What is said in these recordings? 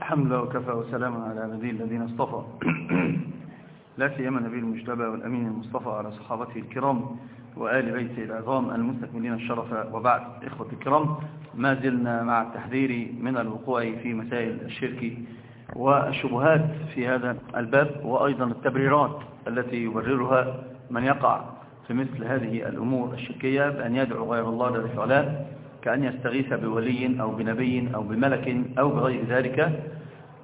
الحمد لله وكفى وسلام على نبي الذين اصطفى. لا سيما النبي المجتبى والأمين المصطفى على صحابته الكرام وآل بيته العظام المستكملين الشرف. وبعد إخوة الكرام ما زلنا مع التحذير من الوقوع في مسائل الشرك والشبهات في هذا الباب وأيضا التبريرات التي يبررها من يقع في مثل هذه الأمور الشركية بأن يدعو غير الله جل وعلا كأن يستغيث بولي أو بنبي أو بملك أو بغير ذلك.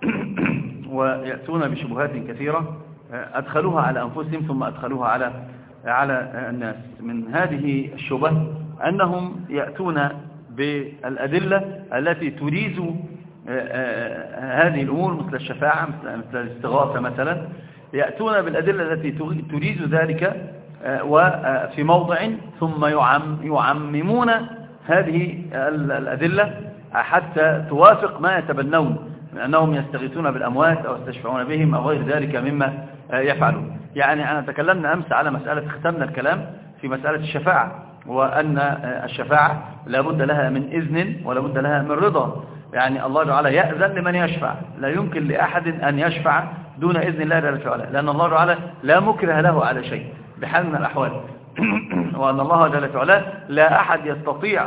ويأتون بشبهات كثيرة. أدخلوها على أنفسهم ثم أدخلوها على على الناس. من هذه الشبه أنهم يأتون بالأدلة التي تريز هذه الأمور مثل الشفاعة مثل الاستغاثة مثلا. يأتون بالأدلة التي تريز ذلك وفي موضع ثم يعم يعممون هذه الأدلة حتى توافق ما يتبنون من أنهم يستغيثون بالأموات أو يستشفعون بهم أو غير ذلك مما يفعلون. يعني أنا تكلمنا أمس على مسألة ختمنا الكلام في مسألة الشفاعة وأن الشفاعة لابد لها من إذن ولابد لها من رضا. يعني الله تعالى يأذن لمن يشفع لا يمكن لأحد أن يشفع دون إذن الله جل وعلا لأن الله تعالى لا مكره له على شيء بحال من الأحوال. وأن الله جل وعلا لا أحد يستطيع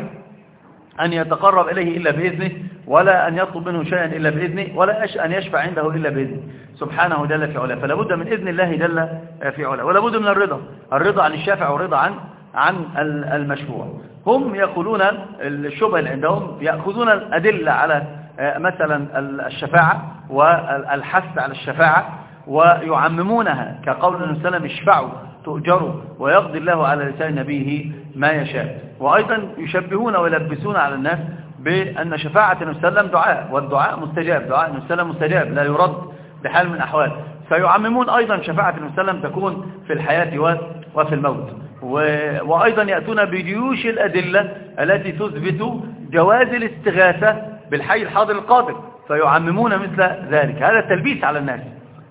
أن يتقرب إليه إلا بإذنه ولا أن يطلب منه شيئا إلا بإذنه ولا أن يشفع عنده إلا بإذنه. سبحانه جل في علاه فلا بد من إذن الله جل في علاه ولا بد من الرضا. الرضا عن الشافع والرضا عن عن المشفوع. هم يقولون الشبه اللي عندهم يأخذون الأدلة على مثلا الشفاعة والحث على الشفاعة ويعممونها. كقول النبي صلى الله عليه وسلم اشفعوا. تؤجروا ويقضي الله على لسان نبيه ما يشاء. وأيضا يشبهون ويلبسون على الناس بأن شفاعة النبي صلى الله عليه وسلم دعاء والدعاء مستجاب دعاء النبي صلى الله عليه وسلم مستجاب لا يرد بحال من الأحوال. فيعممون أيضا شفاعة النبي صلى الله عليه وسلم تكون في الحياة وفي الموت. وأيضا يأتون بجيوش الأدلة التي تثبت جواز الاستغاثة بالحي الحاضر القادر فيعممون مثل ذلك. هذا التلبيس على الناس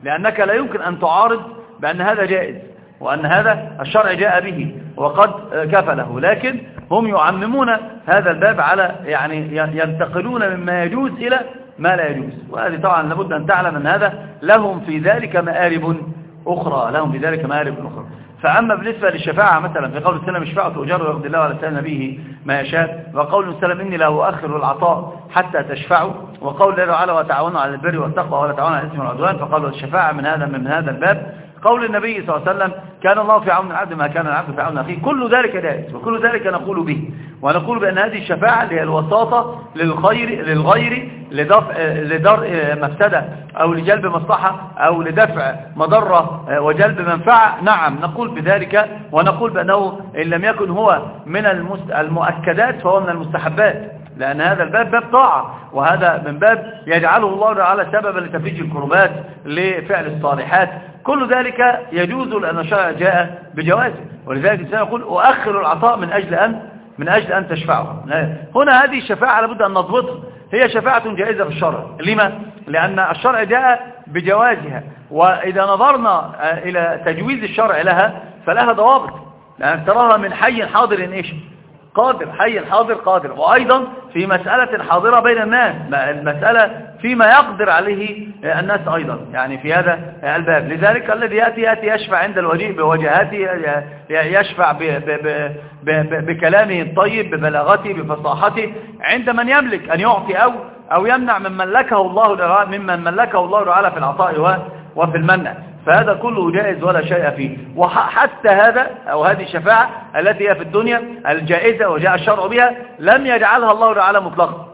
لأنك لا يمكن أن تعارض بأن هذا جائز. وأن هذا الشرع جاء به وقد كفله لكن هم يعممون هذا الباب على يعني ينتقلون مما يجوز إلى ما لا يجوز. وهذه طبعا لابد أن تعلم أن هذا لهم في ذلك مآرب أخرى لهم في ذلك مآرب أخرى. فأما بالنسبة للشفاعة مثلا في قول السلام اشفعوا تؤجروا ويقضي الله على لسان نبيه ما يشاء وقول السلام إني لا أؤخر العطاء حتى تشفعوا. وقول الله تعالى وتعاونوا على البر والتقوى ولا تعاونوا على الإثم والعدوان فقالوا الشفاعة من هذا من هذا الباب قول النبي صلى الله عليه وسلم كان الله في عون العبد ما كان العبد في عون أخيه. كل ذلك جائز وكل ذلك نقول به. ونقول بأن هذه الشفاعة هي الوساطة للخير للغير لدفع لدرء مفسدة أو لجلب مصلحة أو لدفع مضرة وجلب منفعة. نعم نقول بذلك ونقول بأنه إن لم يكن هو من المؤكدات فهو من المستحبات. لأن هذا الباب باب طاعة وهذا من باب يجعله الله تعالى سببا لتفريج الكربات لفعل الصالحات. كل ذلك يجوز لأن الشرع جاء بجوازه. ولذلك الإنسان يقول أؤخر العطاء من أجل أن من أجل أن تشفعه. هنا هذه الشفاعة لابد أن نضبطها. هي شفاعة جائزة في الشرع. لما؟ لأن الشرع جاء بجوازها. وإذا نظرنا إلى تجويز الشرع لها فلها ضوابط. لأن تراها من حي حاضر إيش؟ قادر حي حاضر قادر. وأيضا في مسألة حاضرة بين الناس المسألة فيما يقدر عليه الناس أيضا يعني في هذا الباب. لذلك الذي يأتي يأتي يشفع عند الوجيه بوجهاته يشفع بكلامه الطيب ببلاغته بفصاحته. عند من يملك أن يعطي أو أو يمنع من ملكه الله ممن ملكه الله تعالى في العطاء وفي المنع. فهذا كله جائز ولا شيء فيه. وحتى هذا أو هذه الشفاعة التي هي في الدنيا الجائزة وجاء الشرع بها لم يجعلها الله تعالى مطلقا.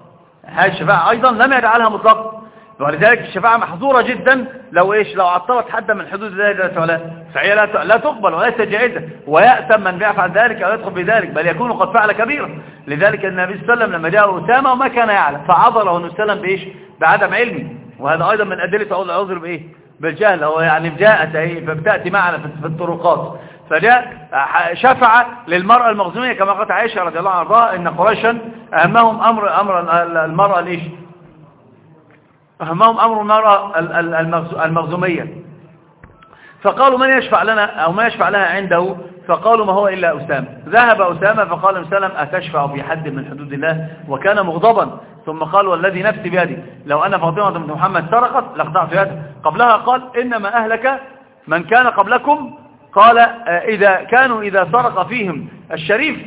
هذه الشفاعة أيضا لم يجعلها مطلقا. ولذلك الشفاعة محظورة جدا لو إيش؟ لو عطلت حدا من حدود الله جل وعلا فهي لا لا تقبل وليست جائزة. ويأتم من يفعل ذلك أو يدخل بذلك بل يكون قد فعل كبيرا. لذلك النبي صلى الله عليه وسلم لما جاء أسامة وما كان يعلم. فعذره النبي صلى الله عليه وسلم بإيش؟ بعدم علمه. وهذا أيضا من أدلة العذر بإيه؟ بالجهل هو يعني جاءت اهي فبتأتي معنا في الطرقات. فجاء شفع للمرأة المخزومية كما قالت عائشة رضي الله عنها إن قريشا أهمهم أمر أمر المرأة ليش؟ أهمهم أمر المرأة المخزومية. فقالوا من يشفع لنا أو ما يشفع لها عنده؟ فقالوا ما هو إلا أسامة. ذهب أسامة فقال وسلم أتشفع في حد من حدود الله؟ وكان مغضبا. ثم قال والذي نفسي بيدي. لو أن فاطمة بنت محمد سرقت لاقطعت يدها. قبلها قال إنما أهلك من كان قبلكم. قال آه، إذا كانوا إذا سرق فيهم الشريف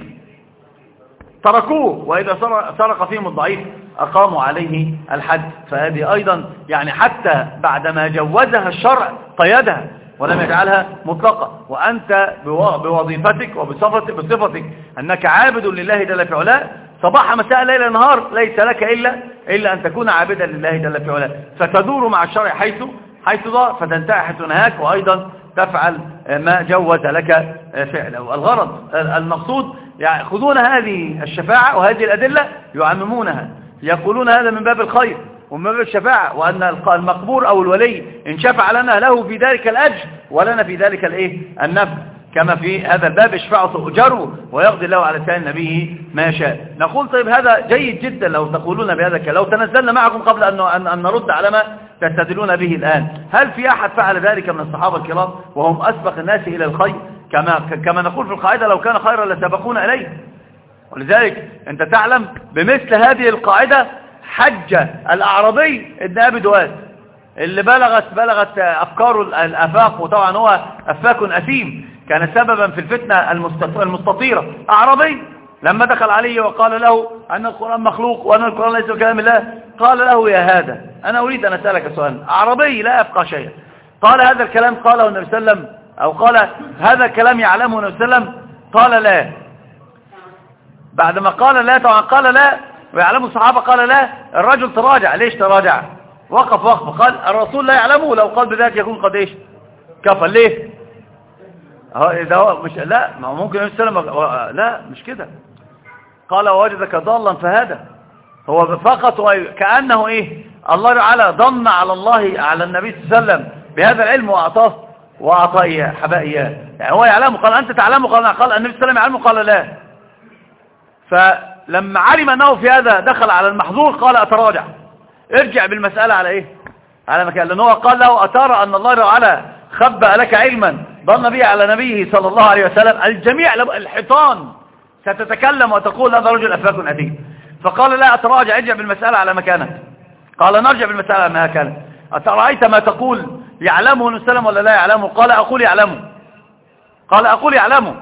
تركوه وإذا سرق فيهم الضعيف أقاموا عليه الحد. فهذه أيضا يعني حتى بعدما جوزها الشرع قيدها ولم يجعلها مطلقة. وأنت بوظيفتك وبصفتك بصفتك أنك عابد لله جل في علاه صباح مساء ليل نهار ليس لك إلا, إلا أن تكون عابدا لله جل في علاه. فتدور مع الشرع حيث حيث ضاء فتنتهي حيث نهاك وأيضا تفعل ما جوز لك فعله. الغرض المقصود يأخذون هذه الشفاعة وهذه الأدلة يعممونها. يقولون هذا من باب الخير ومن باب الشفاعة وأن المقبور أو الولي إن شفع لنا له في ذلك الأجر ولنا في ذلك الإيه؟ النفع. كما في هذا الباب اشفعوا تؤجروا ويقضي الله على لسان نبيه ما يشاء. نقول طيب هذا جيد جدا لو تقولون بهذا لو تنزلنا معكم قبل أن, أن نرد على ما تستدلون به الآن. هل في أحد فعل ذلك من الصحابة الكرام وهم أسبق الناس إلى الخير؟ كما, كما نقول في القاعدة لو كان خيرا لسبقونا إليه. ولذلك أنت تعلم بمثل هذه القاعدة حج الأعرابي ابن أبي دواد اللي بلغت بلغت أفكاره الأفاق وطبعا هو أفاك أثيم. كان سببا في الفتنة المستطيرة. أعرابي لما دخل عليه وقال له أن القرآن مخلوق وأن القرآن ليس كلام الله قال له يا هذا أنا أريد أن أسألك سؤال أعرابي لا يفقه شيئا. قال هذا الكلام قاله النبي صلى الله عليه وسلم. أو قال هذا الكلام يعلمه النبي صلى الله عليه وسلم. قال لا. بعدما قال لا طبعا قال لا ويعلمه الصحابة قال لا الرجل تراجع. ليش تراجع؟ وقف وقف قال الرسول لا يعلمه لو قال بذلك يكون قد إيش؟ كفى ليه؟ إذا هو مش لا ما ممكن النبي صلى الله عليه وسلم لا مش كده. قال وجدك ضالا فهذا هو فقط كأنه إيه؟ الله تعالى ظن على الله على النبي صلى الله عليه وسلم بهذا العلم وأعطاه وأعطاه إياه حبا إياه. يعني هو يعلمه قال أنت تعلمه؟ قال قال النبي صلى الله عليه وسلم يعلمه؟ قال لا. فلما علم أنه في هذا دخل على المحظور قال أتراجع. ارجع بالمسألة على إيه؟ على مكان. لأنه قال له أترى أن الله تعالى خبأ لك علما. ظن به على نبيه صلى الله عليه وسلم. الجميع الحيطان ستتكلم وتقول هذا رجل أفاك أثيم. فقال لا أتراجع ارجع بالمسألة على مكانك. قال نرجع بالمسألة على مكانك. أترأيت ما تقول يعلمه نسلم ولا لا يعلمه؟ قال أقول يعلمه. قال أقول يعلمه.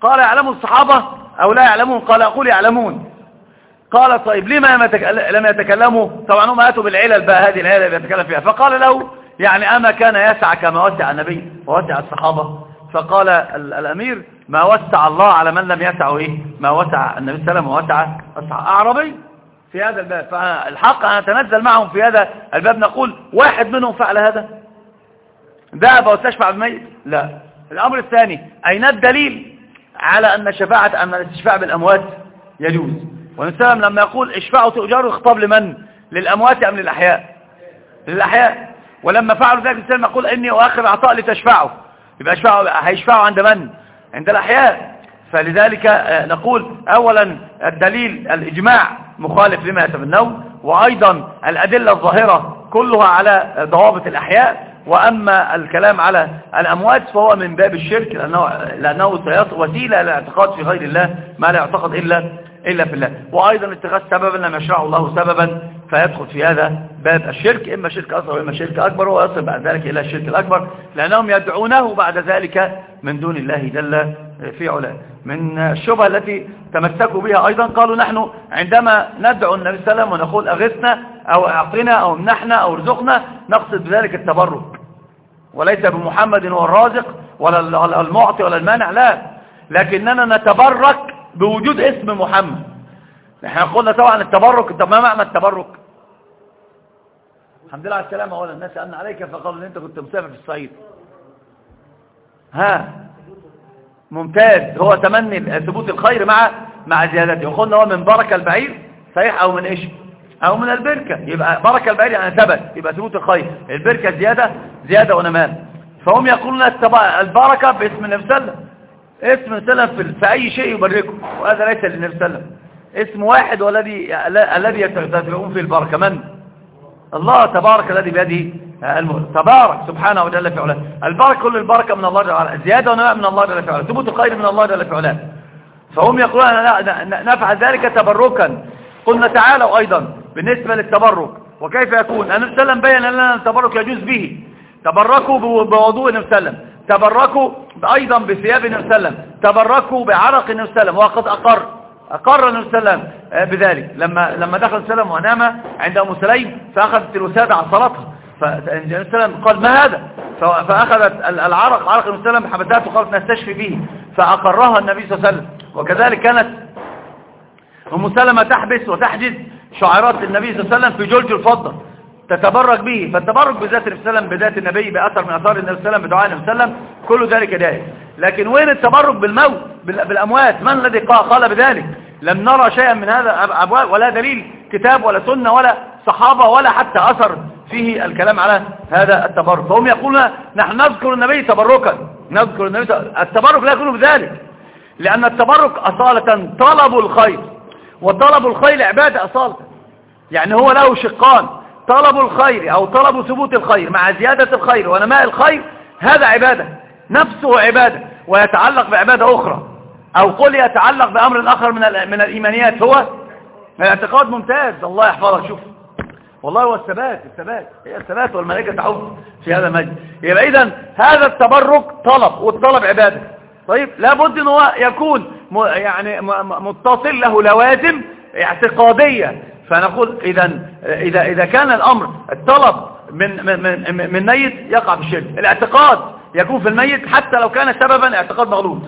قال يعلمه الصحابة أو لا يعلمون؟ قال أقول يعلمون. قال طيب لما لم يتكلموا؟ طبعا هم أتوا بالعلل بقى هذه العلل اللي يتكلم فيها. فقال له يعني أما كان يسع كما وسع النبي ووسع الصحابة فقال الأمير ما وسع الله على من لم يسعه إيه؟ ما وسع النبي صلى الله عليه وسلم ووسع أعربي في هذا الباب فالحق أن نتنزل معهم في هذا الباب نقول واحد منهم فعل هذا. ذهب واستشفع بالميت لا. الأمر الثاني أين الدليل على أن شفاعة أن الاستشفاع بالأموات يجوز؟ والنبي لما يقول اشفعوا تؤجروا خطاب لمن؟ للأموات أم للأحياء؟ للأحياء. ولما فعلوا ذلك السلام يقول إني أؤخر عطاء لتشفعوا يبقى اشفعوا هيشفعوا عند من؟ عند الأحياء. فلذلك آه، نقول أولا الدليل الإجماع مخالف لما يتمنون وأيضا الأدلة الظاهرة كلها على ضوابط الأحياء وأما الكلام على الأموات فهو من باب الشرك لأنه, لأنه وسيلة لاعتقاد في غير الله ما لا يعتقد إلا إلا في الله. وأيضا اتخاذ سببا لم يشرعه الله سببا فيدخل في هذا باب الشرك إما شرك أصغر وإما شرك أكبر ويصل بعد ذلك إلى الشرك الأكبر لأنهم يدعونه بعد ذلك من دون الله جل في علاه. من الشبهة التي تمسكوا بها أيضا قالوا نحن عندما ندعو النبي صلى الله عليه وسلم ونقول أغثنا أو أعطنا أو امنحنا أو ارزقنا نقصد بذلك التبرك. وليس بمحمد هو الرازق ولا المعطي ولا المانع لا. لكننا نتبرك بوجود اسم محمد. إحنا قلنا طبعا التبرك. طب ما معنى التبرك؟ الحمد لله على السلامة. أولا الناس سألنا عليك فقالوا إن أنت كنت مسافر في الصعيد. ها ممتاز. هو تمني ثبوت الخير مع مع زيادته. وقلنا هو من بركة البعير صحيح أو من إيش؟ أو من البركة. يبقى بركة البعير يعني ثبت. يبقى ثبوت الخير. البركة زيادة زيادة ونماء فهم يقولون البركة باسم النبي صلى الله عليه وسلم. اسم سلف في أي شيء يبركه. وهذا ليس للنبي صلى الله عليه وسلم. اسم واحد والذي الذي يتبعون فيه البركة. من؟ الله تبارك الذي بيده تبارك سبحانه وجل في علاه. البركة كل البركة من الله جل وعلا. زيادة ونماء من الله جل في علاه ثبوت الخير من الله جل في علاه فهم يقولون نفعل ذلك تبركا. قلنا تعالوا أيضا بالنسبة للتبرك. وكيف يكون؟ النبي صلى الله عليه وسلم بين لنا التبرك يجوز به. تبركوا بوضوء النبي تبركوا أيضا بثياب النبي تبركوا بعرق النبي وسلم. وقد أقر. أقر النبي صلى الله عليه وسلم بذلك. لما لما دخل سلم ونام عند أم سليم فأخذت الوسادة على صلاتها. فالنبي صلى الله عليه وسلم قال ما هذا؟ فأخذت العرق عرق النبي صلى الله عليه وسلم وقالت نستشفي به فأقرها النبي صلى الله عليه وسلم. وكذلك كانت أم سلمة تحبس وتحجز شعيرات النبي صلى الله عليه وسلم في جلج الفضة تتبرك به. فالتبرك بذات النبي صلى الله عليه وسلم بذات النبي بأثر من أثار النبي صلى الله عليه وسلم بدعاء النبي صلى الله عليه وسلم كل ذلك جائز لكن وين التبرك بالموت بالأموات؟ من الذي قال بذلك؟ لم نرى شيئا من هذا ولا دليل كتاب ولا سنة ولا صحابة ولا حتى أثر فيه الكلام على هذا التبرك. فهم يقولون نحن نذكر النبي تبركا نذكر النبي التبرك لا يكون بذلك لأن التبرك أصالة طلب الخير وطلب الخير عبادة أصالة يعني هو له شقان طلب الخير أو طلب ثبوت الخير مع زيادة الخير ونماء الخير هذا عبادة. نفسه عبادة ويتعلق بعبادة أخرى. أو قل يتعلق بأمر آخر من من الإيمانيات هو الاعتقاد ممتاز. الله يحفظك شوف. والله هو الثبات الثبات. هي الثبات والملائكة تعود في هذا المجد يبقى إذا هذا التبرك طلب والطلب عبادة. طيب لابد إن هو يكون يعني متصل له لوازم اعتقادية. فنقول إذا إذا إذا كان الأمر الطلب من من من, من ميت يقع في الشرك. الاعتقاد. يكون في الميت حتى لو كان سببا اعتقاد مغلوط.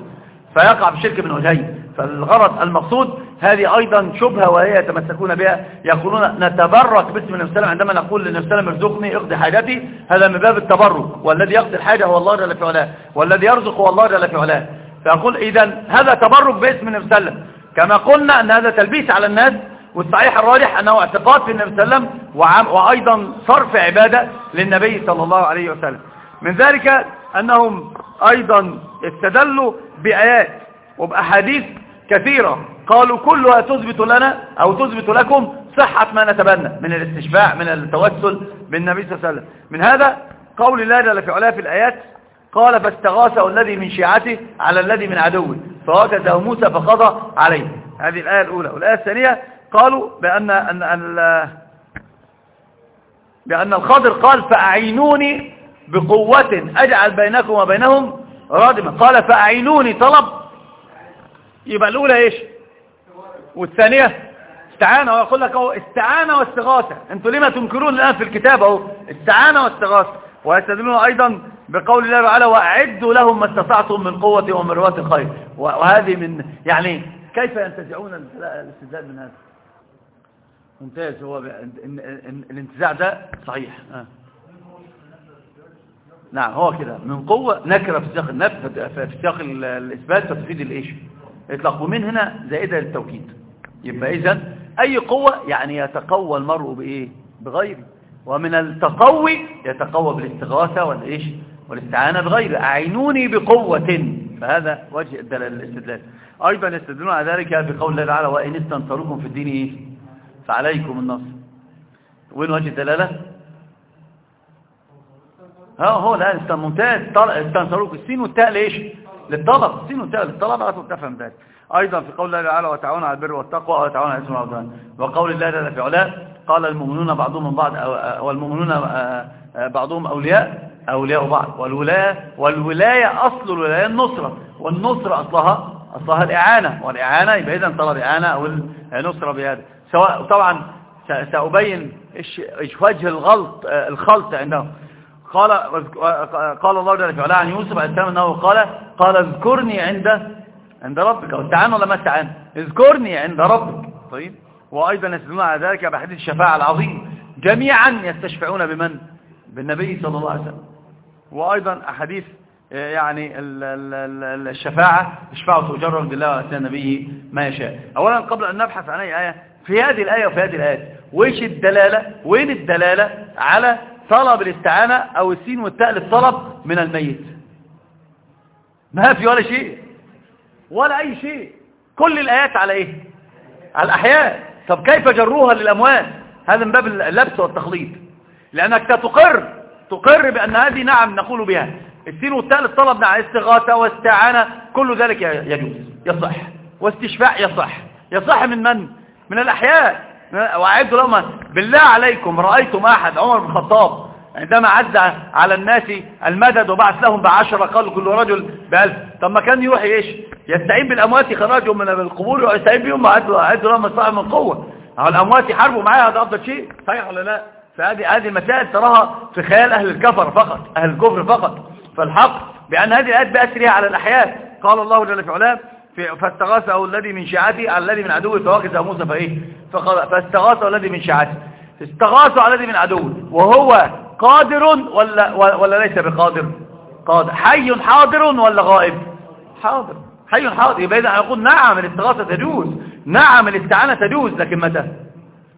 فيقع في الشرك من وجهين فالغرض المقصود هذه أيضا شبهة وهي يتمسكون بها يقولون نتبرك باسم النبي صلى عندما نقول للنبي صلى الله عليه وسلم ارزقني اقضي حاجتي. هذا من باب التبرك. والذي يقضي الحاجة هو الله جل في علاه. والذي يرزق هو الله جل في علاه. فيقول إذا هذا تبرك باسم النبي صلى الله عليه وسلم. كما قلنا أن هذا تلبيس على الناس والصحيح الراجح أنه اعتقاد في النبي صلى الله عليه وسلم وأيضا صرف عبادة للنبي صلى الله عليه وسلم. من ذلك أنهم أيضا استدلوا بآيات وبأحاديث كثيرة. قالوا كلها تثبت لنا أو تثبت لكم صحة ما نتبنى من الاستشفاع من التوسل بالنبي صلى الله عليه وسلم. من هذا قول الله جل في علاه في الآيات قال فاستغاثه الذي من شيعته على الذي من عدوه فوجده موسى فقضى عليه. هذه الآية الأولى. والآية الثانية قالوا بأن أن أن بأن الخضر قال فأعينوني بقوة أجعل بينكم وبينهم رادمة قال فأعينوني طلب. يبقى الأولى إيش؟ والثانية؟ استعانة ويقول لك أهو استعانة واستغاثة. أنتوا لما تنكرون الآن في الكتاب أهو؟ استعانة واستغاثة. ويستدلون أيضا بقول الله تعالى وأعدوا لهم ما استطعتم من قوة ومن رواة الخير. وهذه من يعني كيف ينتزعون الاستدلال من هذا؟ ممتاز. هو الإنتزاع ده صحيح. آه. نعم هو كده. من قوة نكرة في سياق النفس في سياق الإثبات فتفيد الإيش؟ إطلاق ومن هنا زائدة للتوكيد. يبقى إذن أي قوة يعني يتقوى المرء بإيه؟ بغيره ومن التقوي يتقوى بالاستغاثة والإيش؟ والاستعانة بغيره أعينوني بقوة. فهذا وجه الاستدلال. أيضا يستدلون على ذلك بقول الله تعالى وإن استنصروكم في الدين إيه فعليكم النصر. وين وجه الدلالة؟ ها هو الآن ممتاز استنصروك السين والتاء ليش للطلب السين والتاء للطلب على تفهم ذلك أيضا في قول الله تعالى وتعاونوا على البر والتقوى وتعاونوا على الإثم والعدوان وقول الله جل في علاه قال المؤمنون بعضهم من بعض والمؤمنون آه، آه، بعضهم أولياء أولياء بعض. والولاية والولاية أصل الولاية النصرة. والنصرة أصلها أصلها الإعانة. والإعانة يبقى إذا طلب إعانة أو النصرة بهذا. سواء طبعا سأبين إيش وجه الغلط آه، الخلط عندهم. قال قال الله جل وعلا عن يوسف عليه السلام أنه قال قال اذكرني عند عند ربك. استعان ولا ما استعان اذكرني عند ربك. طيب. وأيضا يستدلون على ذلك بحديث الشفاعة العظيم. جميعا يستشفعون بمن؟ بالنبي صلى الله عليه وسلم. وأيضا أحاديث يعني الشفاعة اشفعوا تجرب لله وأتى النبي ما يشاء. أولا قبل أن نبحث عن أي آية في هذه الآية وفي هذه الآية وإيش الدلالة؟ وين الدلالة على طلب الاستعانة أو السين والتاء للطلب من الميت. ما في ولا شيء. ولا أي شيء. كل الآيات على إيه؟ على الأحياء. طب كيف جروها للأموات هذا من باب اللبس والتخليط. لأنك تقر تقر بأن هذه نعم نقول بها. السين والتاء للطلب مع استغاثة واستعانة كل ذلك يجوز يصح. واستشفاء يصح. يصح من من؟ من الأحياء. وأعدوا لهم بالله عليكم رأيتم أحد عمر بن الخطاب عندما عد على الناس المدد وبعث لهم بعشرة قالوا كل رجل بألف. طب ما كان يروح إيش؟ يستعين بالأموات يخرجهم من القبور ويستعين بهم وعدوا لهم الصاحب من قوة. الأموات يحاربوا معايا هذا أفضل شيء؟ صحيح ولا لا؟ فهذه هذه المسائل تراها في خيال أهل الكفر فقط أهل الكفر فقط. فالحق بأن هذه الآيات بأسرها على الأحياء. قال الله جل في علاه فاستغاثه الذي من شيعته على الذي من عدوه فوكز موسى فإيه؟ فاستغاثه الذي من شيعته. استغاثه على الذي من عدوه. وهو قادر ولا ولا ليس بقادر؟ قادر. حي حاضر ولا غائب؟ حاضر. حي حاضر. يبقى إذا هنقول نعم الاستغاثة تجوز. نعم الاستعانة تجوز. لكن متى؟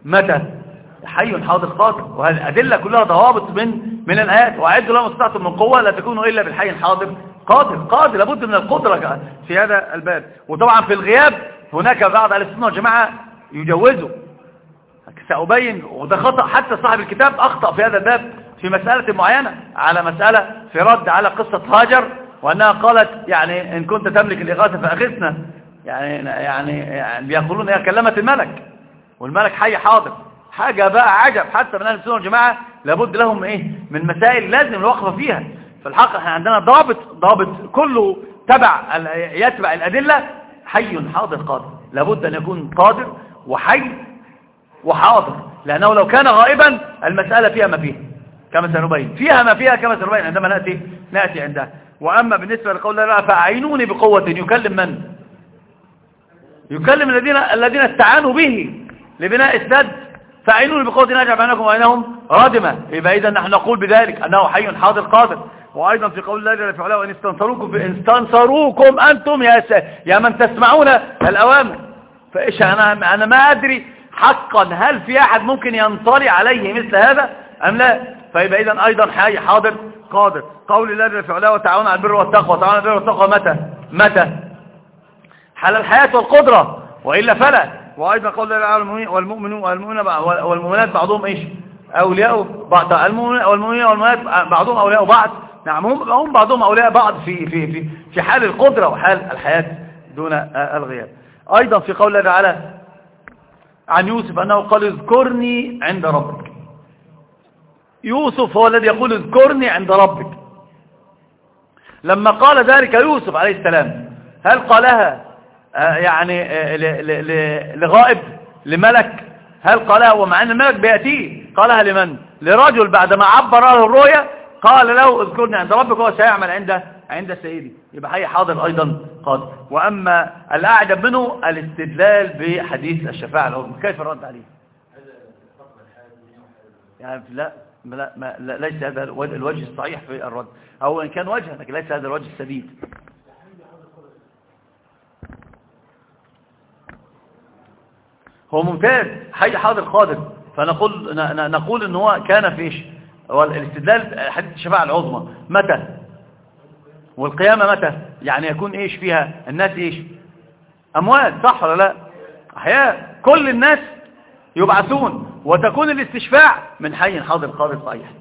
متى؟ حي حاضر قادر. وهذه الأدلة كلها ضوابط من من الآيات. وأعدوا لهم استطعتم من قوة لا تكونوا إلا بالحي الحاضر. قادر قادر لابد من القدرة في هذا الباب. وطبعا في الغياب هناك بعض أهل السنة والجماعة يجوزوا سأبين وده خطأ حتى صاحب الكتاب أخطأ في هذا الباب في مسألة معينة على مسألة في رد على قصة هاجر وأنها قالت يعني إن كنت تملك الإغاثة فأغثنا. يعني يعني, يعني بيقولون هي كلمت الملك. والملك حي حاضر. حاجة بقى عجب. حتى من أهل السنة والجماعة لابد لهم إيه؟ من مسائل لازم الوقفة فيها. في الحق إحنا عندنا ضابط ضابط كله تبع يتبع الأدلة حي حاضر قادر. لابد أن يكون قادر وحي وحاضر. لأنه لو كان غائبا المسألة فيها ما فيها. كما سنبين. فيها ما فيها كما سنبين عندما نأتي, نأتي عندها. وأما بالنسبة لقول الله فأعينوني بقوة. يكلم من؟ يكلم الذين الذين استعانوا به لبناء السد. فأعينوني بقوة. نجعل بينكم وبينهم رادمة. يبقى إذا نحن نقول بذلك أنه حي حاضر قادر. وأيضا في قول الله جل وعلا وإن استنصروكم استنصروكم أنتم يا يا من تسمعون الأوامر فإيش أنا أنا ما أدري حقا هل في أحد ممكن ينطلي عليه مثل هذا أم لا. فيبقى إذن أيضا حي حاضر قادر. قول الله جل وعلا وتعاون على البر والتقوى تعاون على البر والتقوى متى؟ متى؟ حل الحياة والقدرة وإلا فلا. وأيضا قول الله تعالى والمؤمنون والمؤمنات بعضهم إيش؟ أولياء بعض المؤمنين والمؤمنات بعضهم أولياء بعض. نعم هم, هم بعضهم أولياء بعض في, في, في, في حال القدرة وحال الحياة دون الغياب. أيضا في قول الله تعالى عن يوسف أنه قال اذكرني عند ربك. يوسف هو الذي يقول اذكرني عند ربك. لما قال ذلك يوسف عليه السلام هل قالها آه، يعني آه، لغائب لملك؟ هل قالها ومع أن الملك بيأتيه قالها لمن؟ لرجل بعدما عبر له الرؤيا قال له اذكرني عند ربك هو سيعمل عند عند سيدي. يبقى حي حاضر أيضا. قادر وأما الأعجب منه الاستدلال بحديث الشفاعة العظمى. كيف الرد عليه؟ يعني لا لا, ما لا ليس هذا الوجه الصحيح في الرد. أو إن كان وجه لكن ليس هذا الوجه السديد. هو ممتاز. حي حاضر قادر. فنقول نقول إن هو كان في هو الاستدلال حديث الشفاعة العظمى. متى؟ والقيامة متى؟ يعني يكون إيش فيها؟ الناس إيش؟ أموات صح ولا لا؟ أحياء. كل الناس يبعثون. وتكون الاستشفاع من حي حاضر قادر صحيح.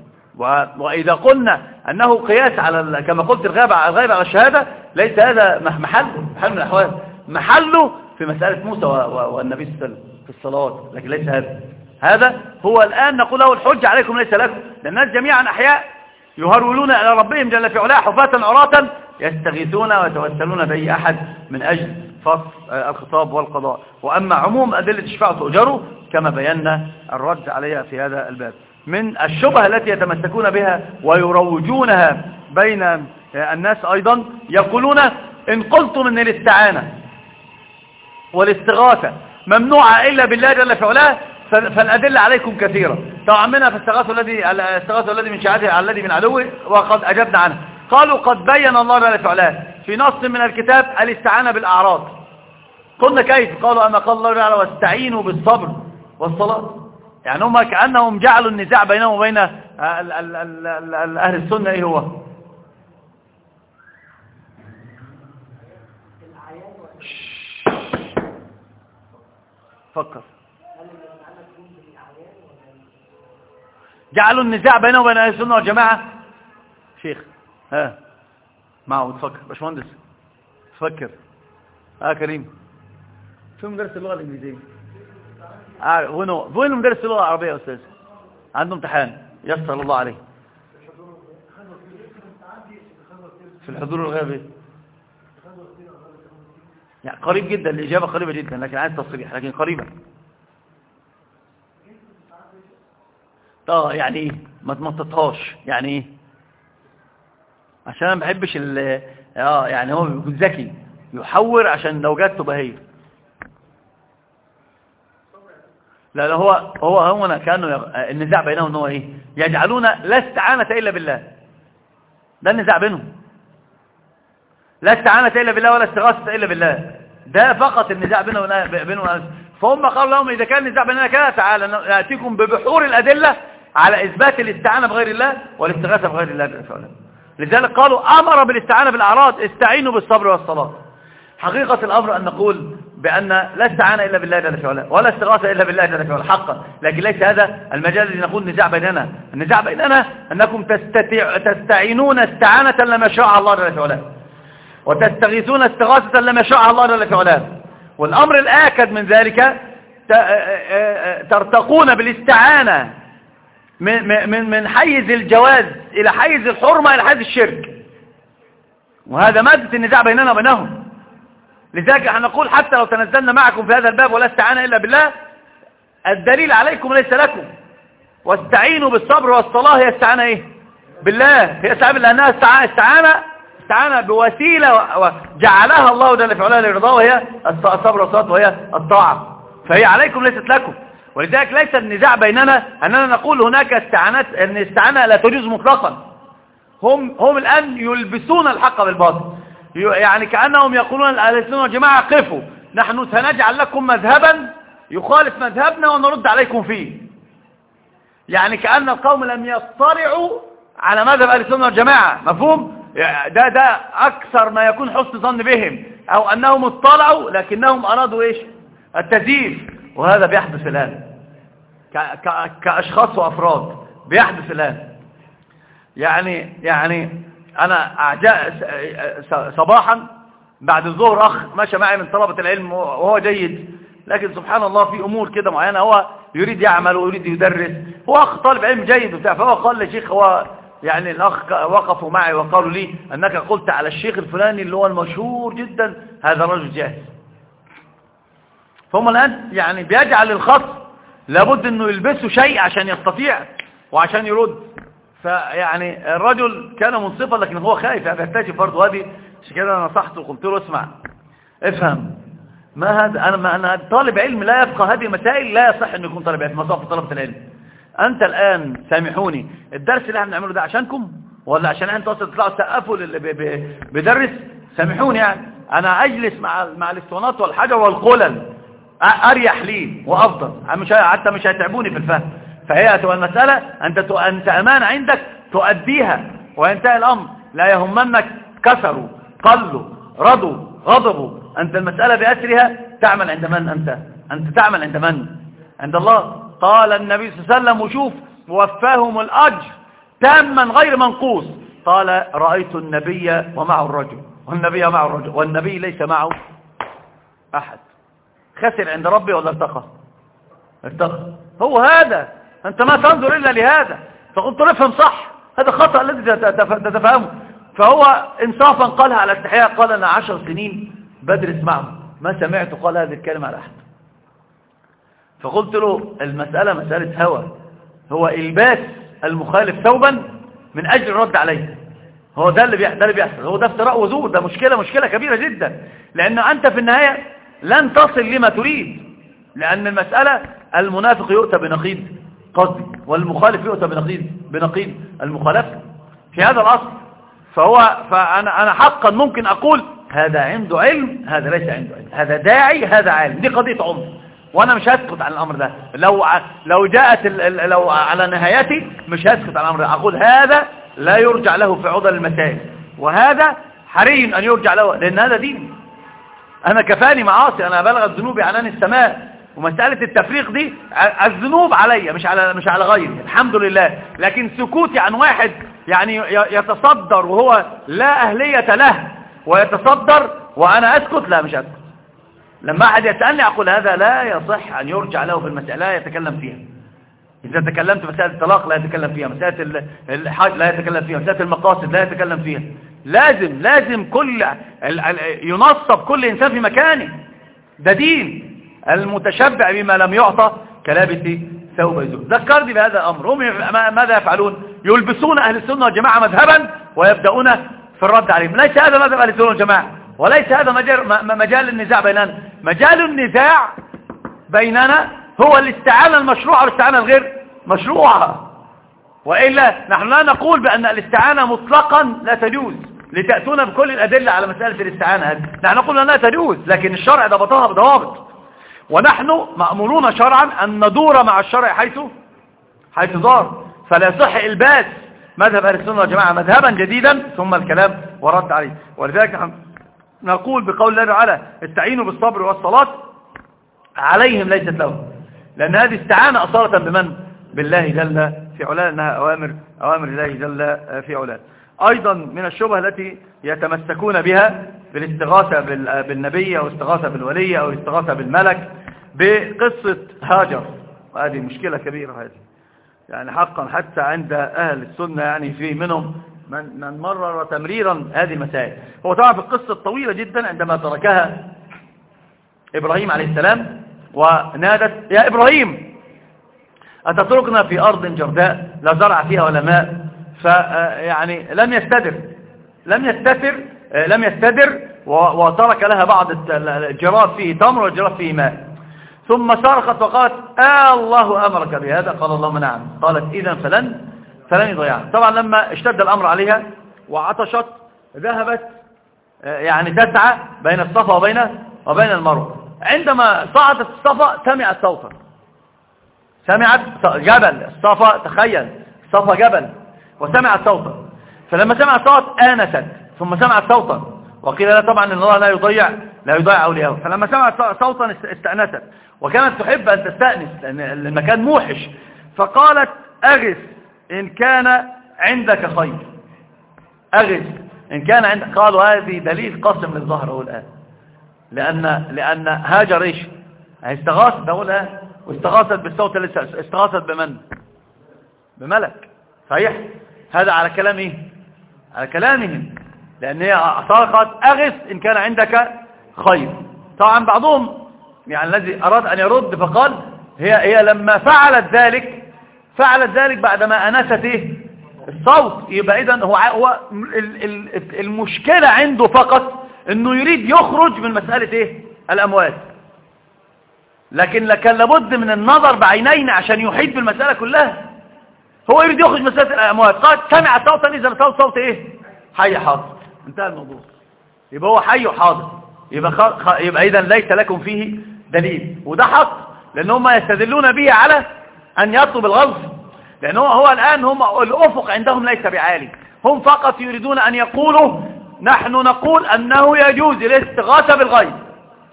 وإذا قلنا أنه قياس على كما قلت الغيب الغيب على الشهادة ليس هذا محله محل. من الأحوال. محله في مسألة موسى والنبي صلى الله عليه وسلم في الصلوات. لكن ليس هذا. هذا هو الآن نقول له الحج عليكم ليس لكم. الناس جميعا أحياء يهرولون إلى ربهم جل في علاه حفاة عراة يستغيثون ويتوسلون بأي أحد من أجل فصل الخطاب والقضاء. وأما عموم أدلة الشفاعة تؤجروا كما بينا الرد عليها في هذا الباب. من الشبه التي يتمسكون بها ويروجونها بين الناس أيضا يقولون إن قلتم أن الاستعانة والاستغاثة ممنوعة إلا بالله جل في علاه فالأدلة عليكم كثيرة. طبعا منها فاستغاث الذي استغاث الذي من شعاته على الذي من عدوه وقد أجبنا عنه. قالوا قد بين الله جل في علاه في نص من الكتاب الاستعانة بالأعراض. قلنا كيف؟ قالوا أما قال الله تعالى واستعينوا بالصبر والصلاة. يعني هم كأنهم جعلوا النزاع بينهم وبين أهل السنة. إيه هو؟ فكر. جعلوا النزاع بينهم وبين أهل السنة والجماعة. شيخ ها معه تفكر. باشمهندس فكر ها كريم. شو مدرس اللغة الإنجليزية؟ آه، وين وين مدرس اللغة العربية يا أستاذ؟ عنده امتحان. يسر الله عليه. في الحضور الغيابي يعني قريب جدا الإجابة قريبة جدا لكن عايز تصريح لكن قريبة آه يعني إيه؟ ما تمططهاش. يعني إيه؟ عشان أنا ما بحبش ال آه يعني هو بيكون ذكي يحور عشان لو جت تبقى هي. لا لا هو هو هنا كانوا النزاع بينهم إن هو إيه؟ يجعلون لا استعانة إلا بالله. ده النزاع بينهم. لا استعانة إلا بالله ولا استغاثة إلا بالله. ده فقط النزاع بينهم بينهم فهم قالوا لهم إذا كان النزاع بيننا كده تعالى نأتيكم ببحور الأدلة على إثبات الاستعانة بغير الله والاستغاثة بغير الله جل لذلك قالوا أمر بالاستعانة بالأعراض استعينوا بالصبر والصلاة. حقيقة الأمر أن نقول بأن لا استعانة إلا بالله جل وعلا ولا استغاثة إلا بالله جل وعلا حقا. لكن ليس هذا المجال الذي نقول نزاع بيننا. النزاع بيننا أنكم تستطيع تستعينون استعانة لما شاء الله جل وعلا وتستغيثون استغاثة لما شاء الله جل وعلا. والأمر الآكد من ذلك ترتقون بالاستعانة من من حيز الجواز إلى حيز الحرمة إلى حيز الشرك. وهذا مادة النزاع بيننا وبينهم. لذلك إحنا نقول حتى لو تنزلنا معكم في هذا الباب ولا استعانة إلا بالله الدليل عليكم ليس لكم. واستعينوا بالصبر والصلاة هي استعانة إيه؟ بالله. هي استعانة لأنها استعانة استعانة بوسيلة وجعلها الله جل في علاه لرضاه وهي الصبر والصلاة وهي الطاعة. فهي عليكم ليست لكم. ولذلك ليس النزاع بيننا أننا نقول هناك استعانات أن الاستعانة لا تجوز مطلقا. هم هم الآن يلبسون الحق بالباطل. يعني كأنهم يقولون الأهل السنة والجماعة قفوا. نحن سنجعل لكم مذهبا يخالف مذهبنا ونرد عليكم فيه. يعني كأن القوم لم يطلعوا على مذهب السنة والجماعة. مفهوم؟ ده ده أكثر ما يكون حسن ظن بهم. أو أنهم اطلعوا لكنهم أرادوا إيش؟ التزييف. وهذا بيحدث الآن. كأشخاص وأفراد بيحدث الآن. يعني يعني أنا أعجاء صباحا بعد الظهر أخ ماشى معي من طلبة العلم وهو جيد. لكن سبحان الله في أمور كده معينة هو يريد يعمل ويريد يدرس. هو أخ طالب علم جيد وبتاع فهو قال لي شيخ هو يعني الأخ وقفوا معي وقالوا لي أنك قلت على الشيخ الفلاني اللي هو المشهور جدا هذا رجل جاهز. فهم الآن يعني بيجعل الخط لابد أنه يلبسوا شيء عشان يستطيع وعشان يرد. فيعني الرجل كان منصفا لكن هو خايف يعني بيحتاج برضه. هذه عشان كده أنا نصحته وقلت له اسمع افهم ما هذا أنا ما أنا طالب علم لا يفقه هذه المسائل لا يصح انه يكون طالب علم مصاف طلبة العلم. أنت الآن سامحوني الدرس اللي إحنا بنعمله ده عشانكم ولا عشان أنتوا أصلا تطلعوا تسقفوا بيدرس سامحوني يعني. أنا أجلس مع مع الإسطوانات والحجر والقلل. أريح لي وأفضل. مش حتى مش هيتعبوني في الفهم. فهي تبقى المسألة أنت أنت أمانة عندك تؤديها. وينتهي الأمر. لا يهمنك كسروا قلوا رضوا غضبوا. أنت المسألة بأسرها تعمل عند من أنت؟ أنت تعمل عند من؟ عند الله. قال النبي صلى الله عليه وسلم وشوف وفاهم الأجر تاما غير منقوص. قال رأيت النبي ومعه الرجل والنبي معه الرجل والنبي ليس معه أحد. خسر عند ربي ولا ارتقى ارتقى هو هذا. أنت ما تنظر إلا لهذا. فقلت نفهم صح. هذا خطأ الذي تتفهمه. فهو إنصافا قالها على استحياء. قال أنا عشر سنين بدرس معه. ما سمعت قال هذه الكلمة على أحد. فقلت له المسألة مسألة هوى. هو إلباس المخالف ثوبا من أجل الرد عليه. هو ده اللي بيحصل. هو ده افتراء وزور. ده مشكلة مشكلة كبيرة جدا. لأن أنت في النهاية لن تصل لما تريد لأن المسألة المنافق يؤتى بنقيض قصدي والمخالف يؤتى بنقيض بنقيض المخالفة في هذا الأصل. فهو فأنا أنا حقا ممكن أقول هذا عنده علم هذا ليس عنده علم هذا داعي هذا عالم. دي قضية عمر وأنا مش هسكت عن الأمر ده. لو لو جاءت لو على نهايتي مش هسكت عن الأمر ده. أقول هذا لا يرجع له في عضل المسائل. وهذا حري أن يرجع له لأن هذا دين. أنا كفاني معاصي أنا بلغت ذنوبي عنان السماء. ومسألة التفريق دي الذنوب عليا مش على مش على غيري. الحمد لله. لكن سكوتي عن واحد يعني يتصدر وهو لا أهلية له ويتصدر وأنا أسكت لا مش أسكت. لما أحد يسألني أقول هذا لا يصح أن يرجع له في المسألة لا يتكلم فيها. إذا تكلمت مسألة الطلاق لا يتكلم فيها مسألة الحاج لا يتكلم فيها مسألة المقاصد لا يتكلم فيها. لازم لازم كل ينصب كل إنسان في مكانه. ده دين. المتشبع بما لم يعطى كلابس ثوب يزول. ذكرني بهذا الأمر. هم ماذا يفعلون؟ يلبسون أهل السنة والجماعة مذهبا ويبدأون في الرد عليهم. ليس هذا مذهب أهل السنة والجماعة. وليس هذا مجال, النزاع بيننا. مجال النزاع بيننا هو الاستعانة المشروعة والاستعانة الغير مشروعة وإلا نحن لا نقول بأن الاستعانة مطلقا لا تجوز. لتأتون بكل الأدلة على مسألة الاستعانة. هذه نحن نقول أنها تجوز لكن الشرع ضبطها بضوابط. ونحن مأمورون شرعا أن ندور مع الشرع حيث حيث دار. فلا يصح إلباس مذهب أهل السنة والجماعة مذهبا جديدا ثم الكلام ورد عليه. ولذلك نقول بقول الله تعالى استعينوا بالصبر والصلاة. عليهم ليست لهم. لأن هذه استعانة أصالة بمن؟ بالله جل في علاه أنها أوامر, أوامر الله جل في علاه. أيضا من الشبه التي يتمسكون بها بالاستغاثة بالنبي أو الاستغاثة بالولي أو الاستغاثة بالملك بقصة هاجر. وهذه مشكلة كبيرة هذه. يعني حقا حتى عند أهل السنة يعني في منهم من, من مرر تمريرا هذه المسائل. هو طبعا في القصة الطويلة جدا عندما تركها إبراهيم عليه السلام ونادت يا إبراهيم أتتركنا في أرض جرداء؟ لا زرع فيها ولا ماء. فيعني لم يستدر لم يستتر لم يستدر وترك لها بعض الجراد فيه تمر والجراد فيه ماء. ثم صرخت وقالت آه الله أمرك بهذا. قال اللهم نعم. قالت إذا فلن فلن يضيعها طبعا لما اشتد الأمر عليها وعطشت ذهبت يعني تسعى بين الصفا وبين وبين المروة. عندما صعدت الصفا سمعت صوتا. سمعت جبل. الصفا تخيل. الصفا جبل. وسمعت صوتا. فلما سمعت صوت آنست ثم سمعت صوتا. وقيل لها طبعا إن الله لا يضيع لا يضيع أولياءه. فلما سمعت صوتا استأنست. وكانت تحب أن تستأنس لأن المكان موحش. فقالت أغث إن كان عندك خير. أغث إن كان عندك قالوا هذه دليل قسم للظهر الآن. لأن لأن هاجر إيش؟ استغاثت اقولها واستغاثت بالصوت اللي استغاثت بمن؟ بملك. صحيح؟ هذا على كلام إيه على كلامهم لأن هي صرخت أغث إن كان عندك خير. طبعا بعضهم يعني الذي أراد أن يرد فقال هي هي لما فعلت ذلك فعلت ذلك بعدما أنست إيه الصوت. يبقى اذا هو هو المشكلة عنده فقط إنه يريد يخرج من مسألة إيه؟ الأموات. لكن كان لابد من النظر بعينين عشان يحيط بالمسألة كلها. هو يريد يخرج مسألة الأموات. قال سمع صوتا إذا صوت صوت إيه؟ حي حاضر. انتهى الموضوع. يبقى هو حي وحاضر. يبقى, خ... يبقى إذا ليس لكم فيه دليل. وده حق لأن هم يستدلون به على أن يطلب الغلط لأن هو, هو الآن هم الأفق عندهم ليس بعالي هم فقط يريدون أن يقولوا نحن نقول أنه يجوز الاستغاثة بالغيب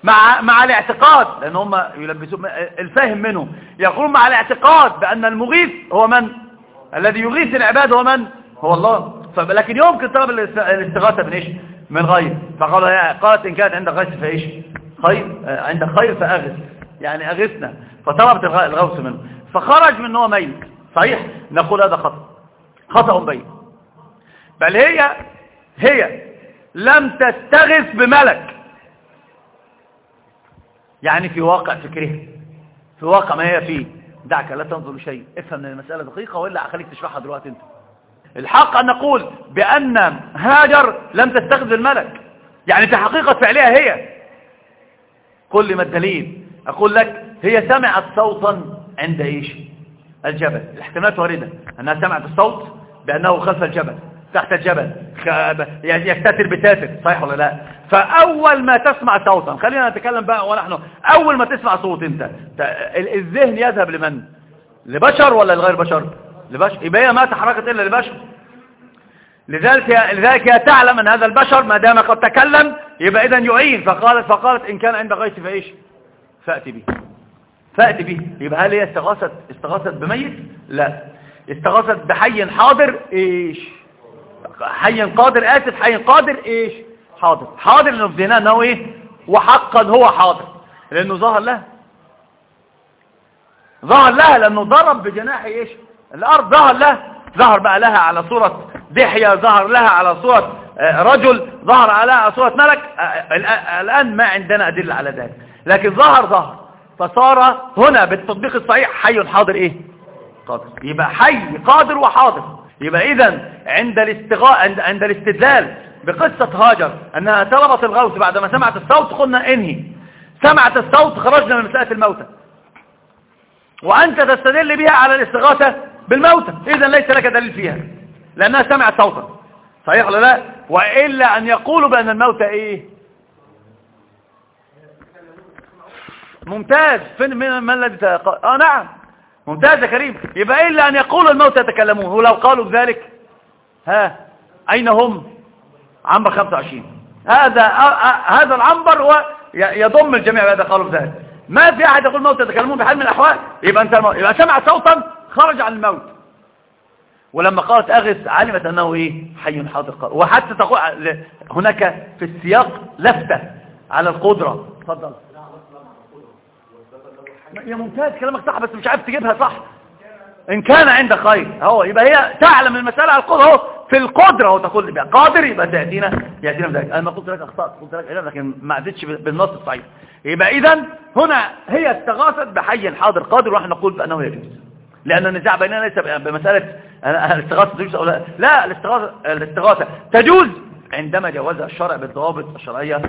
مع مع الاعتقاد. لأن هم يلبسون الفاهم منهم. يقولون مع الاعتقاد بأن المغيث هو من؟ الذي يغيث العباد هو من؟ هو الله. لكن يمكن طلب الاستغاثة من إيش؟ من غير فقال قالت إن كانت عندك غيث فإيش؟ خير. عندك خير فأغث. يعني أغثنا. فطلبت الغوث منه. فخرج من هو ميت. صحيح؟ نقول هذا خطأ. خطأ بين. بل هي هي لم تستغث بملك. يعني في واقع فكره. في واقع ما هي فيه. دعك لا تنظر لشيء. افهم إن المسألة دقيقة وإلا أخليك تشرحها دلوقتي أنت. الحق أن نقول بأن هاجر لم تستخدم الملك. يعني في حقيقة فعلها هي. قل لي ما الدليل؟ أقول لك هي سمعت صوتا عند إيش؟ الجبل. الاحتمالات واردة أنها سمعت الصوت بأنه خلف الجبل. تحت الجبل يستتر بتاتر صحيح ولا لا؟ فأول ما تسمع صوتا خلينا نتكلم بقى ونحن أول ما تسمع صوت أنت الذهن يذهب لمن؟ لبشر ولا لغير بشر؟ لبشر يبقى ما تحركت إلا لبشر. لذلك لذلك هي تعلم أن هذا البشر ما دام قد تكلم يبقى إذا يعين. فقالت فقالت إن كان عند غيث فإيش؟ فأتي به. فأتي به. يبقى هل هي استغاثت استغاثت بميت؟ لا. استغاثت بحي حاضر؟ إيش؟ حي قادر آسف حي قادر إيش؟ حاضر. حاضر لأنه في ذهنها أنه إيه؟ وحقا هو حاضر. لأنه ظهر لها ظهر لها لأنه ضرب بجناحه إيش؟ الأرض. ظهر لها ظهر بقى لها على صورة دحية ظهر لها على صورة آه، رجل ظهر على صورة ملك. آه، آه، الآن ما عندنا أدلة على ذلك. لكن ظهر ظهر. فصار هنا بالتطبيق الصحيح حي حاضر إيه؟ قادر. يبقى حي قادر وحاضر. يبقى إذا عند الاستغاء عند الاستدلال بقصة هاجر أنها طلبت الغوث بعدما سمعت الصوت قلنا انهي. سمعت الصوت خرجنا من مسألة الموتى. وأنت تستدل بها على الاستغاثة بالموتى. إذا ليس لك دليل فيها لأنها سمعت صوتا. صحيح ولا لا؟ وإلا أن يقولوا بأن الموتى إيه؟ ممتاز. فين من الذي آه نعم. ممتاز يا كريم. يبقى إلا أن يقولوا الموتى يتكلمون. ولو قالوا ذلك ها أين هم؟ عنبر 25 هذا هذا العنبر يضم الجميع هذا قالوا ذلك ما في أحد يقول الموتى يتكلمون بحال من الأحوال. يبقى أنت يبقى سمع صوتا خرج عن الموت. ولما قالت أغث علمت أنه إيه؟ حي حاضر وحتى تقول هناك في السياق لفتة على القدرة. تفضل. يا ممتاز كلامك صح بس مش عارف تجيبها صح. إن كان عندك خير. هو يبقى هي تعلم المسألة على القدرة. هو في القدرة وتقول يبقى قادر يبقى تأتينا يأتينا بذلك. أنا ما قلت لك أخطأت قلت لك إيه لكن ما عدتش بالنص الصحيح. يبقى إذا هنا هي استغاثت بحي حاضر قادر ونحن نقول بأنه يجوز. لأن النزاع بيننا ليس بمسألة الاستغاثة تجوز أو لا؟ لا الاستغاثة, الاستغاثة تجوز. عندما جوزها الشرع بالضوابط الشرعية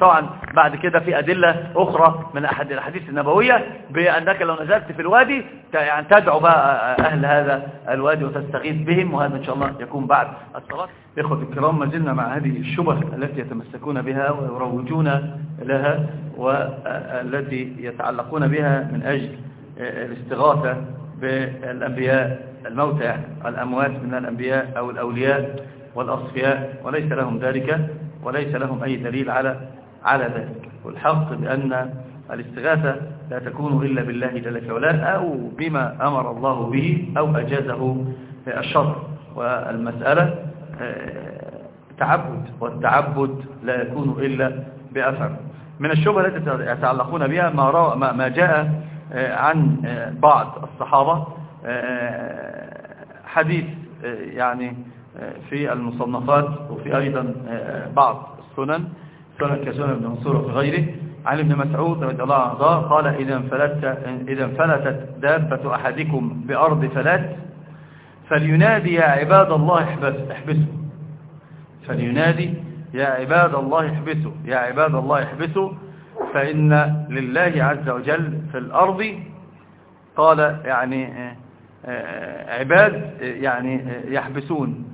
طبعا بعد كده في أدلة أخرى من أحد الحديث النبوية بأنك لو نزلت في الوادي يعني تدعو بقى أهل هذا الوادي وتستغيث بهم وهذا إن شاء الله يكون بعد الصلاة. إخوة الكرام ما زلنا مع هذه الشبه التي يتمسكون بها ويروجون لها والتي يتعلقون بها من أجل الاستغاثة بالأنبياء الموتى يعني الأموات من الأنبياء أو الأولياء. والأصفياء وليس لهم ذلك وليس لهم أي دليل على على ذلك. والحق بأن الاستغاثة لا تكون إلا بالله جل وعلا أو بما أمر الله به أو أجازه الشر. والمسألة آه، تعبد والتعبد لا يكون إلا بأثر. من الشبهة التي يتعلقون بها ما, ما جاء آه، عن آه، بعض الصحابة حديث يعني في المصنفات وفي أيضا آه، بعض السنن سنن كسنن ابن منصور وفي غيره. عن ابن مسعود رضي الله عنه قال إذا انفلتت, إذا انفلتت دابة أحدكم بأرض فلات فلينادي يا عباد الله احبسوا. فلينادي يا عباد الله احبسوا يا عباد الله احبسوا فإن لله عز وجل في الأرض. قال يعني آه، آه، عباد يعني يحبسون.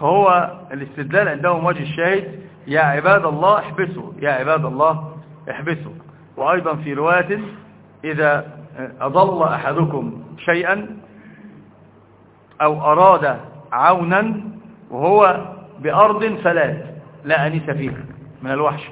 فهو الاستدلال عندهم وجه الشاهد. يا عباد الله احبسوا يا عباد الله احبسوا. وأيضا في رواية إذا أضل أحدكم شيئا أو أراد عونا وهو بأرض فلات لا أنيس فيها من الوحش.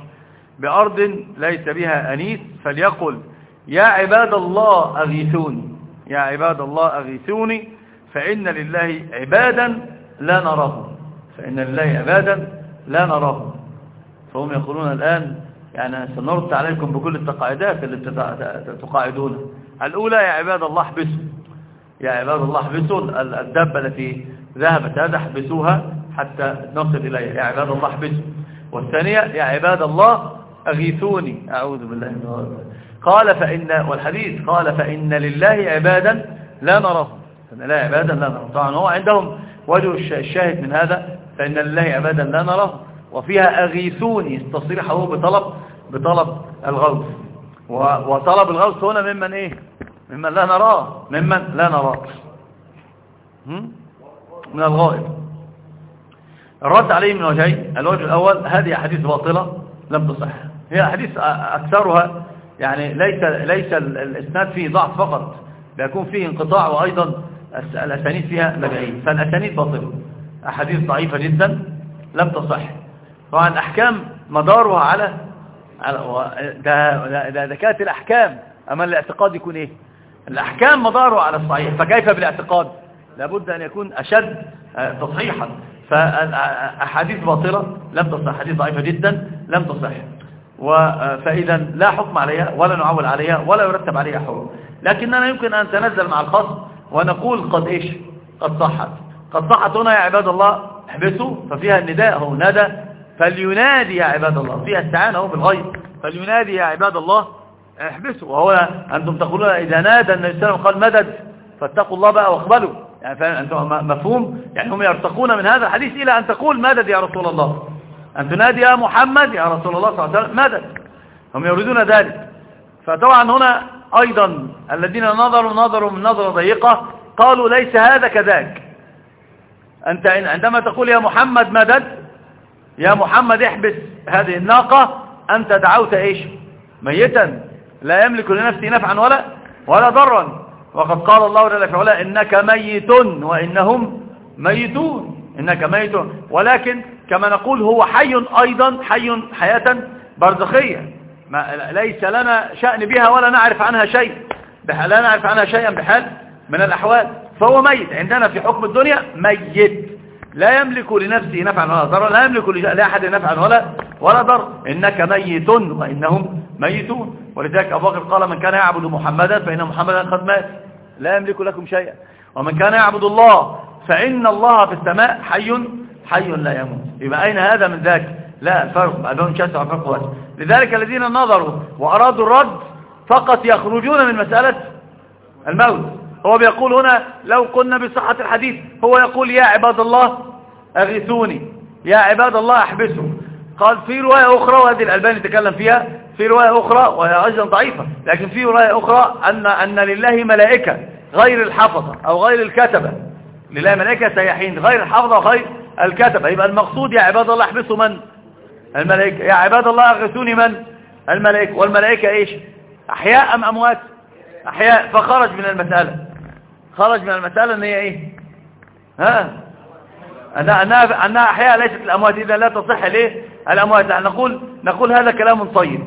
بأرض ليس بها أنيس فليقل يا عباد الله أغيثوني يا عباد الله أغيثوني فإن لله عبادا لا نراهم فإن لله عبادا لا نراهم فهم يقولون الآن يعني سنرد عليكم بكل التقاعدات اللي تقاعدون. الأولى يا عباد الله احبسوا. يا عباد الله احبسوا الدابة التي ذهبت هذا احبسوها حتى نصل إليها يا عباد الله احبسوا. والثانية يا عباد الله أغيثوني. أعوذ بالله من قال فإن والحديث قال فإن لله عبادا لا نراهم فإن لله عبادا لا نراهم طبعا هو عندهم وجه الشاهد من هذا. فإن لله عبادا لا نراه وفيها أغيثوني تصريحه بطلب بطلب الغوث. وطلب الغوث هنا ممن إيه؟ ممن لا نراه ممن لا نراه. من الغائب. الرد عليه من وجهين الوجه الأول هذه أحاديث باطلة لم تصح. هي أحاديث أكثرها يعني ليس ليس الإسناد فيه ضعف فقط بيكون فيه انقطاع وأيضا الأسانيد فيها لجعين فالأسانيد باطلة. أحاديث ضعيفة جدا لم تصح. طبعا أحكام مدارها على ده, ده, ده كانت الأحكام أما الاعتقاد يكون إيه؟ الأحكام مدارها على الصحيح فكيف بالاعتقاد؟ لابد أن يكون أشد آه، تصحيحا. فأحاديث باطلة لم تصح. حديث ضعيفة جدا لم تصح. فإذا لا حكم عليها ولا نعول عليها ولا يرتب عليها حكم. لكننا يمكن أن تنزل مع الخصم ونقول قد إيش؟ قد صحت. قد صحت هنا يا عباد الله. احبسوا ففيها النداء هو ندى فلينادي يا عباد الله. فيها استعانة هو بالغيب فلينادي يا عباد الله. احبسوا. وهو أنتم تقولون إذا نادى النبي صلى الله عليه وسلم قال مدد. فاتقوا الله بقى واقبلوا. يعني أنتم مفهوم؟ يعني هم يرتقون من هذا الحديث إلى أن تقول مدد يا رسول الله. أن تنادي يا محمد يا رسول الله صلى الله عليه وسلم. مدد. هم يريدون ذلك. فطبعا هنا أيضا الذين نظروا نظروا من نظرة ضيقة قالوا ليس هذا كذاك. أنت عندما تقول يا محمد مدد يا محمد احبس هذه الناقة أنت دعوت إيش؟ ميتا لا يملك لنفسه نفعا ولا ولا ضرا. وقد قال الله جل وعلا إنك ميت وإنهم ميتون. إنك ميت ولكن كما نقول هو حي أيضا حي حياة برزخية. ما ليس لنا شأن بها ولا نعرف عنها شيء. لا نعرف عنها شيئا بحال من الأحوال. فهو ميت. عندنا في حكم الدنيا ميت. لا يملك لنفسه نفعا ولا ضرا. لا يملك لأحد نفعا ولا ولا ضر إنك ميت وإنهم ميتون. ولذلك أبو بكر قال من كان يعبد محمدا فإن محمدا قد مات. لا يملك لكم شيئا. ومن كان يعبد الله فإن الله في السماء حي حي لا يموت. يبقى أين هذا من ذاك؟ لا الفرق. بعدهم شاسع فرق واسع لذلك الذين نظروا وأرادوا الرد فقط يخرجون من مسألة الموت. هو بيقول هنا لو قلنا بصحة الحديث هو يقول يا عباد الله أغيثوني يا عباد الله أحبسوا. قال في رواية أخرى وهذه الألباني تكلم فيها في رواية أخرى وهي أيضا ضعيفة لكن في رواية أخرى أن, أن لله ملائكة غير الحفظة أو غير الكتبة. لله ملائكة سيحين غير الحفظة وغير الكتبة. يبقى المقصود يا عباد الله أحبسوا من؟ الملائكة. يا عباد الله أغثوني من؟ الملائكة. والملائكة إيش؟ أحياء أم أموات؟ أحياء. فخرج من المسألة. خرج من المسألة أن هي إيه؟ ها؟ أنها, أنها, أنها أحياء ليست الأموات إذا لا تصح ليه؟ الأموات لا نقول, نقول هذا كلام طيب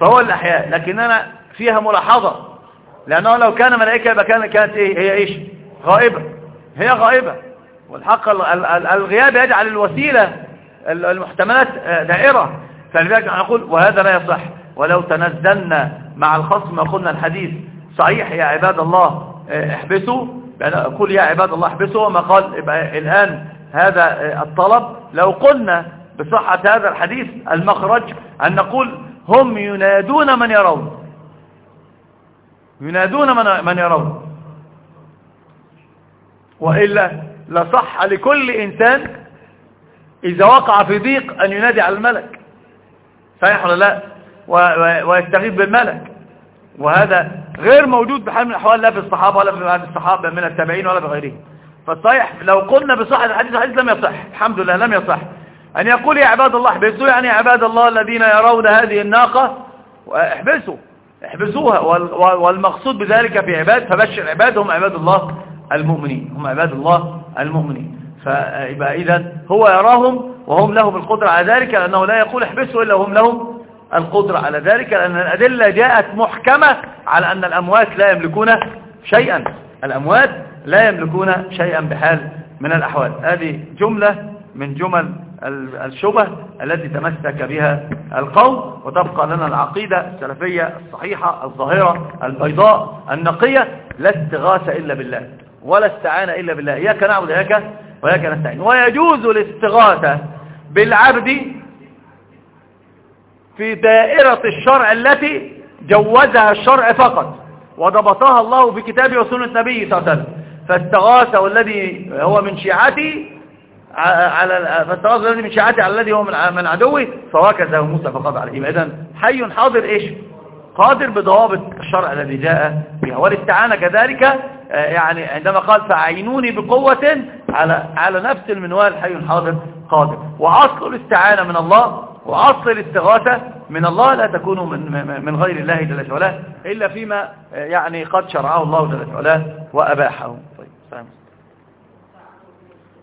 فهو الأحياء لكننا فيها ملاحظة لأنه لو كان ملائكة يبقى كان كانت إيه؟ هي إيش؟ غائبة. هي غائبة. والحق الغياب يجعل الوسيلة المحتملات آه، دائرة. فلذلك نقول وهذا لا يصح. ولو تنزلنا مع الخصم ما قلنا الحديث صحيح يا عباد الله احبسوا أقول يا عباد الله احبسوا وما قال الآن هذا الطلب. لو قلنا بصحة هذا الحديث المخرج أن نقول هم ينادون من يرون. ينادون من, من يرون. وإلا لصح لكل إنسان إذا وقع في ضيق أن ينادي على الملك. صحيح ولا لا؟ ويستغيث بالملك. وهذا غير موجود بحال من الأحوال لا في الصحابة ولا في الصحابة من التابعين ولا بغيرهم فالصحيح لو قلنا بصحة الحديث الحديث لم يصح. الحمد لله لم يصح. أن يقول يا عباد الله احبسوا يعني يا عباد الله الذين يرون هذه الناقة احبسوا. احبسوها والمقصود بذلك في عباد فبشر عباد هم عباد الله المؤمنين. هم عباد الله المؤمنين. فيبقى إذا هو يراهم وهم له بالقدرة على ذلك لأنه لا يقول احبسوا إلا هم لهم القدرة على ذلك لأن الأدلة جاءت محكمة على أن الأموات لا يملكون شيئا. الأموات لا يملكون شيئا بحال من الأحوال. هذه جملة من جمل الشبه التي تمسك بها القوم وتبقى لنا العقيدة السلفية الصحيحة الظاهرة البيضاء النقية لا استغاثة إلا بالله ولا استعانة إلا بالله. إياك نعبد إياك وإياك نستعين. ويجوز الاستغاثة بالعبد في دائرة الشرع التي جوزها الشرع فقط وضبطها الله في كتابه وسنة نبيه صلى الله عليه وسلم. فاستغاث والذي هو من شيعته على فاستغاث الذي من شيعته على الذي هو من عدوه فوكزه موسى فقض عليه. إذن حي حاضر إيش؟ قادر بضوابط الشرع الذي جاء بها. والاستعانة كذلك آه، يعني عندما قال فعينوني بقوة على على نفس المنوال حي حاضر قادر. وأصل الاستعانة من الله وأصل الاستغاثة من الله لا تكون من من غير الله جل وعلا إلا فيما آه، يعني قد شرعه الله جل وعلا وأباحه. طيب.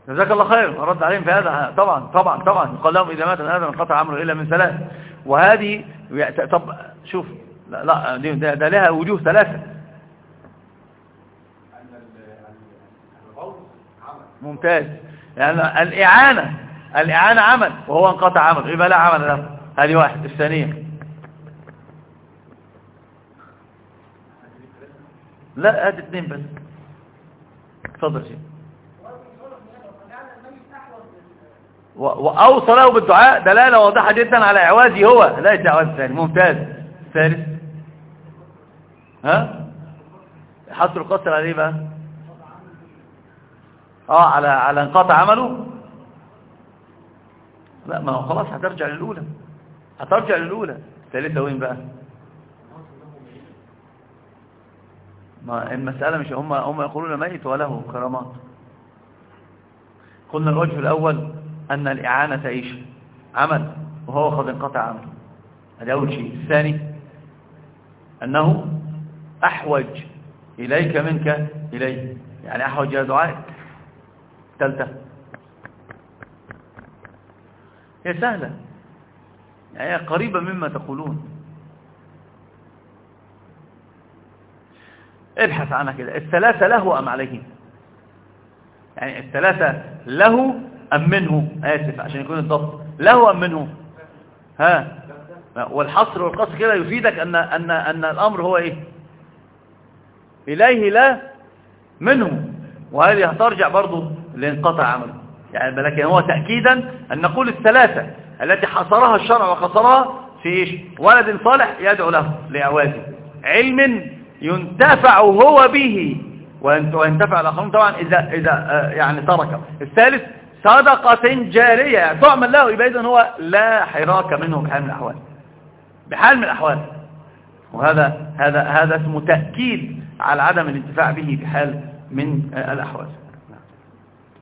جزاك الله خير. رد عليهم في هذا. طبعا طبعا طبعا. قال لهم إذا مات هذا انقطع عمله إلا من ثلاث. وهذه طب شوف لا لا ده, ده لها وجوه ثلاثة. ممتاز. يعني الإعانة الإعانة عمل وهو انقطع عمل. يبقى لا عمل له. هذه واحد الثانية. لا هات اثنين بس. تفضل شيء وأوصى له بالدعاء. دلالة واضحة جدا على إعوازي هو. لا إعواز ثاني. ممتاز. ثالث. ها؟ حصل القصر عليه بقى. آه على على انقطع عمله. لا ما هو خلاص هترجع للأولى. هترجع للأولى. الثالثة وين بقى؟ ما المسألة مش هم هم يقولون ميت وله كرامات. قلنا الوجه الأول أن الإعانة إيش؟ عمل وهو قد انقطع عمله. هذا أول شيء. الثاني أنه أحوج إليك منك إليه. يعني أحوج إلى دعائك. ثالثة هي سهلة. يعني هي قريبة مما تقولون. ابحث عنها كده. الثلاثة له أم عليه يعني الثلاثة له أم منه؟ آسف عشان يكون الضبط. له أم منه؟ ها؟ والحصر والقصر كده يفيدك أن, أن, أن الأمر هو إيه؟ إليه لا منه. وهذه هترجع برضه لانقطع عمله. يعني لكن هو تأكيدا أن نقول الثلاثة التي حصرها الشرع وقصرها في إيش ولد صالح يدعو له لأوازه علم ينتفع هو به وينتفع الآخرون طبعا إذا, إذا آه، يعني ترك. الثالث صدقة جارية يعني تعمل له يبقى هو لا حراك منه بحال من الأحوال. بحال من الأحوال. وهذا هذا هذا اسمه تأكيد على عدم الانتفاع به بحال من الأحوال.